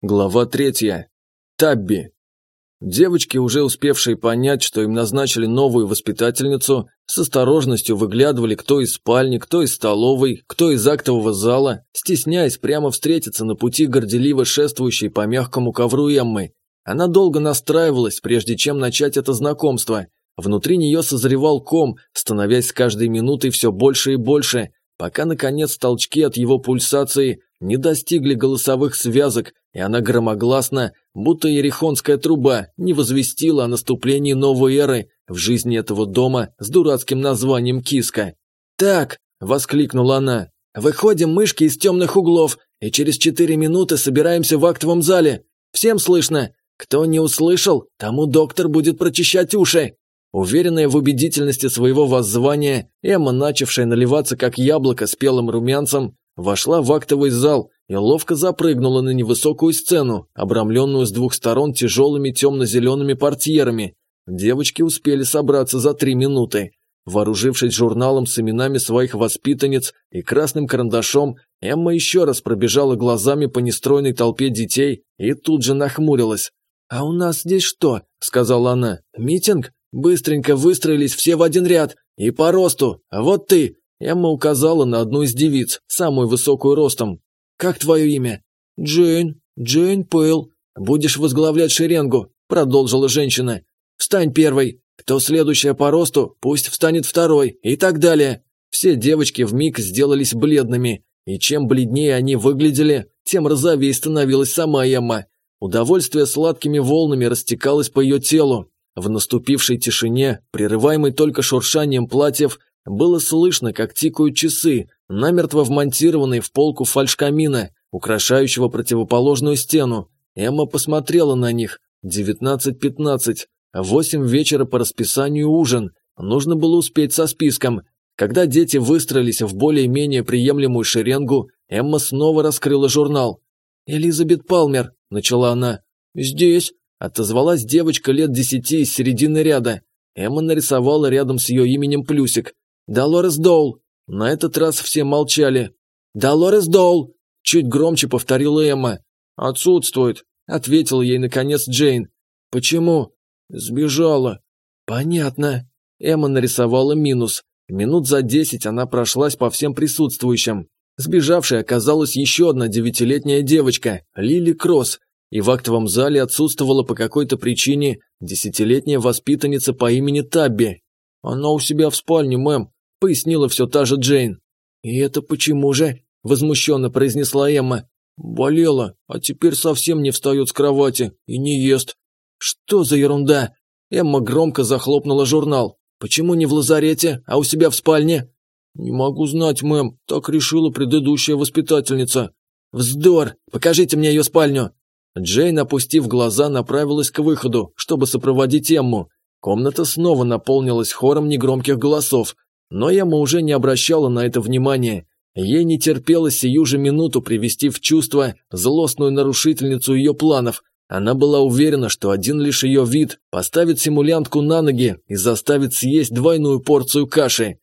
Глава третья. Табби. Девочки, уже успевшие понять, что им назначили новую воспитательницу, с осторожностью выглядывали кто из спальни, кто из столовой, кто из актового зала, стесняясь прямо встретиться на пути горделиво шествующей по мягкому ковру Эммы. Она долго настраивалась, прежде чем начать это знакомство. Внутри нее созревал ком, становясь с каждой минутой все больше и больше, пока, наконец, толчки от его пульсации не достигли голосовых связок, и она громогласно, будто ерехонская труба, не возвестила о наступлении новой эры в жизни этого дома с дурацким названием Киска. «Так!» – воскликнула она. «Выходим, мышки, из темных углов, и через четыре минуты собираемся в актовом зале. Всем слышно? Кто не услышал, тому доктор будет прочищать уши!» Уверенная в убедительности своего воззвания, Эмма, начавшая наливаться как яблоко спелым румянцем, вошла в актовый зал и ловко запрыгнула на невысокую сцену, обрамленную с двух сторон тяжелыми темно-зелеными портьерами. Девочки успели собраться за три минуты. Вооружившись журналом с именами своих воспитанниц и красным карандашом, Эмма еще раз пробежала глазами по нестройной толпе детей и тут же нахмурилась. «А у нас здесь что?» – сказала она. «Митинг? Быстренько выстроились все в один ряд. И по росту. Вот ты!» Эмма указала на одну из девиц, самую высокую ростом. «Как твое имя?» «Джейн. Джейн Пэл. Будешь возглавлять шеренгу», – продолжила женщина. «Встань первой. Кто следующая по росту, пусть встанет второй. И так далее». Все девочки вмиг сделались бледными, и чем бледнее они выглядели, тем розовее становилась сама Эмма. Удовольствие сладкими волнами растекалось по ее телу. В наступившей тишине, прерываемой только шуршанием платьев, было слышно, как тикают часы, намертво вмонтированные в полку фальшкамина, украшающего противоположную стену. Эмма посмотрела на них. Девятнадцать пятнадцать. Восемь вечера по расписанию ужин. Нужно было успеть со списком. Когда дети выстроились в более-менее приемлемую шеренгу, Эмма снова раскрыла журнал. «Элизабет Палмер», – начала она. «Здесь», – отозвалась девочка лет десяти из середины ряда. Эмма нарисовала рядом с ее именем плюсик. «Долорес Доул!» На этот раз все молчали. «Долорес Доул!» Чуть громче повторила Эмма. «Отсутствует», — ответил ей наконец Джейн. «Почему?» «Сбежала». «Понятно». Эмма нарисовала минус. Минут за десять она прошлась по всем присутствующим. Сбежавшей оказалась еще одна девятилетняя девочка, Лили Кросс, и в актовом зале отсутствовала по какой-то причине десятилетняя воспитанница по имени Табби. «Она у себя в спальне, мэм», – пояснила все та же Джейн. «И это почему же?» – возмущенно произнесла Эмма. «Болела, а теперь совсем не встает с кровати и не ест». «Что за ерунда?» Эмма громко захлопнула журнал. «Почему не в лазарете, а у себя в спальне?» «Не могу знать, мэм, так решила предыдущая воспитательница». «Вздор! Покажите мне ее спальню!» Джейн, опустив глаза, направилась к выходу, чтобы сопроводить Эмму. Комната снова наполнилась хором негромких голосов, но Эмма уже не обращала на это внимания. Ей не терпелось сию же минуту привести в чувство злостную нарушительницу ее планов. Она была уверена, что один лишь ее вид поставит симулянтку на ноги и заставит съесть двойную порцию каши.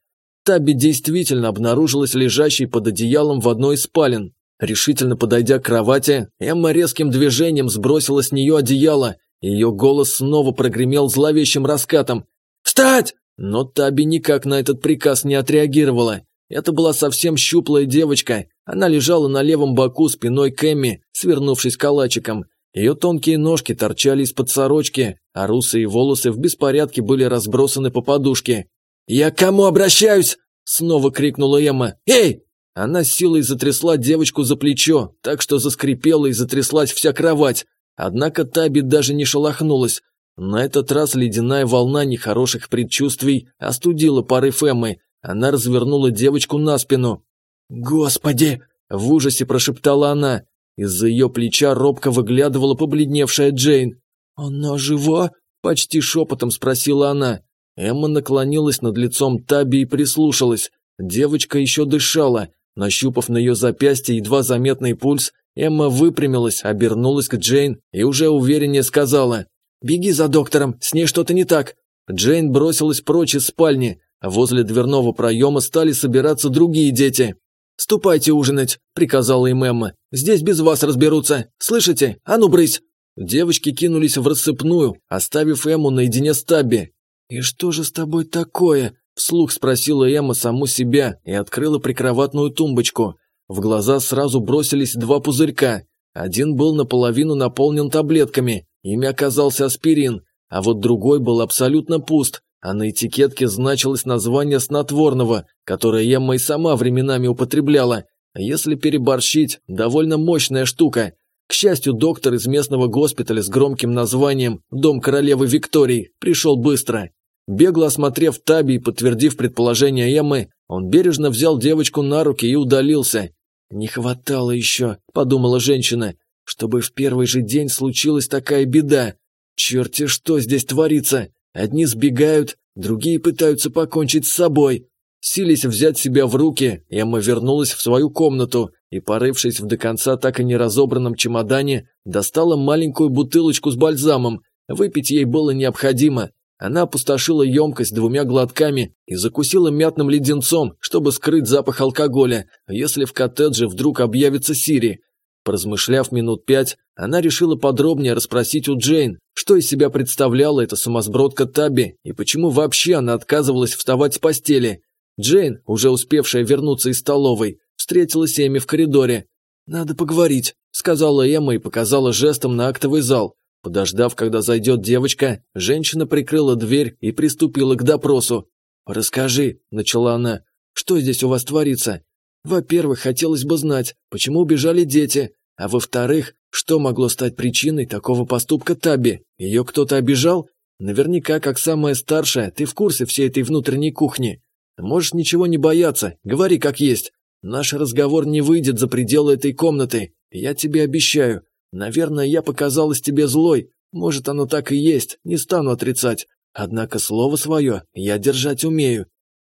Таби действительно обнаружилась лежащей под одеялом в одной из спален. Решительно подойдя к кровати, Эмма резким движением сбросила с нее одеяло ее голос снова прогремел зловещим раскатом. «Встать!» Но Таби никак на этот приказ не отреагировала. Это была совсем щуплая девочка. Она лежала на левом боку спиной к Эмми, свернувшись калачиком. Ее тонкие ножки торчали из-под сорочки, а русые волосы в беспорядке были разбросаны по подушке. «Я к кому обращаюсь?» – снова крикнула Эмма. «Эй!» Она силой затрясла девочку за плечо, так что заскрипела и затряслась вся кровать. Однако Таби даже не шелохнулась. На этот раз ледяная волна нехороших предчувствий остудила порыв Эммы. Она развернула девочку на спину. «Господи!» – в ужасе прошептала она. Из-за ее плеча робко выглядывала побледневшая Джейн. «Она жива?» – почти шепотом спросила она. Эмма наклонилась над лицом Таби и прислушалась. Девочка еще дышала. Нащупав на ее запястье едва заметный пульс, Эмма выпрямилась, обернулась к Джейн и уже увереннее сказала «Беги за доктором, с ней что-то не так». Джейн бросилась прочь из спальни, а возле дверного проема стали собираться другие дети. «Ступайте ужинать», – приказала им Эмма. «Здесь без вас разберутся. Слышите? А ну, брысь!» Девочки кинулись в рассыпную, оставив Эмму наедине с Табби. «И что же с тобой такое?» – вслух спросила Эмма саму себя и открыла прикроватную тумбочку. В глаза сразу бросились два пузырька. Один был наполовину наполнен таблетками, ими оказался аспирин, а вот другой был абсолютно пуст, а на этикетке значилось название снотворного, которое Эмма и сама временами употребляла. Если переборщить, довольно мощная штука – к счастью, доктор из местного госпиталя с громким названием «Дом королевы Виктории» пришел быстро. Бегло осмотрев Таби и подтвердив предположение Эммы, он бережно взял девочку на руки и удалился. «Не хватало еще», – подумала женщина, – «чтобы в первый же день случилась такая беда. Черти что здесь творится? Одни сбегают, другие пытаются покончить с собой». Сились взять себя в руки, Эмма вернулась в свою комнату и, порывшись в до конца так и не разобранном чемодане, достала маленькую бутылочку с бальзамом. Выпить ей было необходимо. Она опустошила емкость двумя глотками и закусила мятным леденцом, чтобы скрыть запах алкоголя, если в коттедже вдруг объявится Сири. Поразмышляв минут пять, она решила подробнее расспросить у Джейн, что из себя представляла эта сумасбродка Таби и почему вообще она отказывалась вставать с постели. Джейн, уже успевшая вернуться из столовой, встретилась Эми в коридоре. «Надо поговорить», – сказала Эмма и показала жестом на актовый зал. Подождав, когда зайдет девочка, женщина прикрыла дверь и приступила к допросу. «Расскажи», – начала она, – «что здесь у вас творится? Во-первых, хотелось бы знать, почему убежали дети, а во-вторых, что могло стать причиной такого поступка Таби? Ее кто-то обижал? Наверняка, как самая старшая, ты в курсе всей этой внутренней кухни. Можешь ничего не бояться, говори как есть. Наш разговор не выйдет за пределы этой комнаты, я тебе обещаю. Наверное, я показалась тебе злой, может, оно так и есть, не стану отрицать. Однако слово свое я держать умею».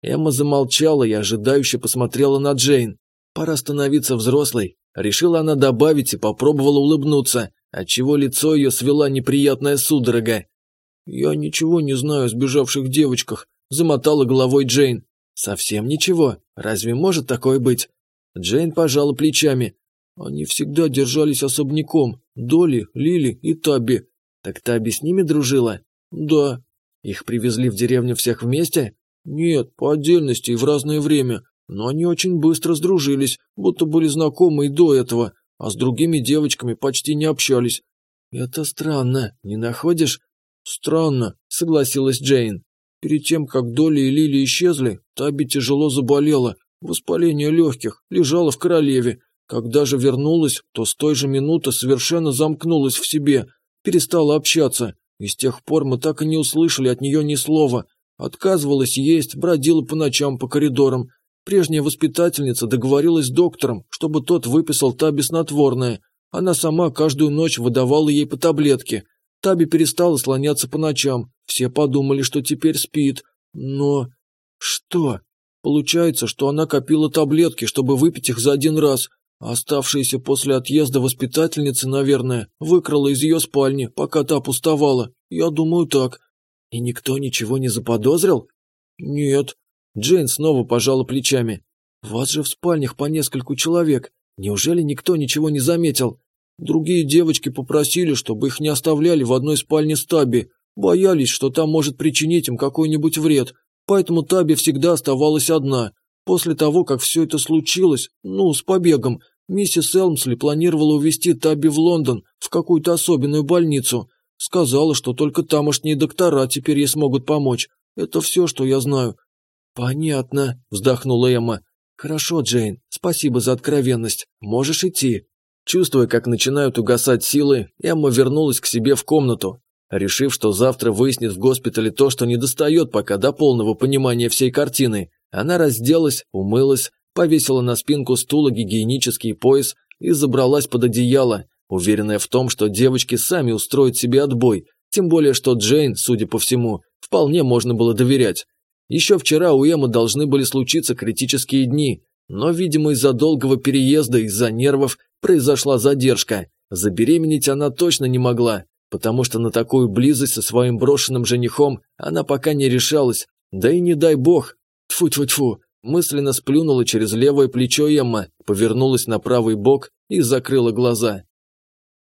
Эмма замолчала и ожидающе посмотрела на Джейн. «Пора становиться взрослой», – решила она добавить и попробовала улыбнуться, отчего лицо ее свела неприятная судорога. «Я ничего не знаю о сбежавших девочках», – замотала головой Джейн. «Совсем ничего? Разве может такое быть?» Джейн пожала плечами. «Они всегда держались особняком. Доли, Лили и Таби. Так Таби с ними дружила?» «Да». «Их привезли в деревню всех вместе?» «Нет, по отдельности и в разное время. Но они очень быстро сдружились, будто были знакомы и до этого, а с другими девочками почти не общались». «Это странно, не находишь?» «Странно», — согласилась Джейн. Перед тем, как Долли и Лили исчезли, Таби тяжело заболела, воспаление легких, лежала в королеве. Когда же вернулась, то с той же минуты совершенно замкнулась в себе, перестала общаться, и с тех пор мы так и не услышали от нее ни слова. Отказывалась есть, бродила по ночам по коридорам. Прежняя воспитательница договорилась с доктором, чтобы тот выписал Таби снотворное. Она сама каждую ночь выдавала ей по таблетке. Таби перестала слоняться по ночам, все подумали, что теперь спит. Но... Что? Получается, что она копила таблетки, чтобы выпить их за один раз, оставшиеся после отъезда воспитательницы, наверное, выкрала из ее спальни, пока та пустовала. Я думаю так. И никто ничего не заподозрил? Нет. Джейн снова пожала плечами. Вас же в спальнях по нескольку человек. Неужели никто ничего не заметил? Другие девочки попросили, чтобы их не оставляли в одной спальне с Таби. Боялись, что там может причинить им какой-нибудь вред, поэтому Таби всегда оставалась одна. После того, как все это случилось, ну, с побегом, миссис Элмсли планировала увезти Таби в Лондон, в какую-то особенную больницу. Сказала, что только тамошние доктора теперь ей смогут помочь. Это все, что я знаю». «Понятно», – вздохнула Эмма. «Хорошо, Джейн, спасибо за откровенность. Можешь идти». Чувствуя, как начинают угасать силы, Эмма вернулась к себе в комнату. Решив, что завтра выяснит в госпитале то, что не достает пока до полного понимания всей картины, она разделась, умылась, повесила на спинку стула гигиенический пояс и забралась под одеяло, уверенная в том, что девочки сами устроят себе отбой, тем более что Джейн, судя по всему, вполне можно было доверять. Еще вчера у Эммы должны были случиться критические дни, но, видимо, из-за долгого переезда, из-за нервов, произошла задержка. Забеременеть она точно не могла, потому что на такую близость со своим брошенным женихом она пока не решалась, да и не дай бог. Тьфу-тьфу-тьфу, Мысленно сплюнула через левое плечо Эмма, повернулась на правый бок и закрыла глаза.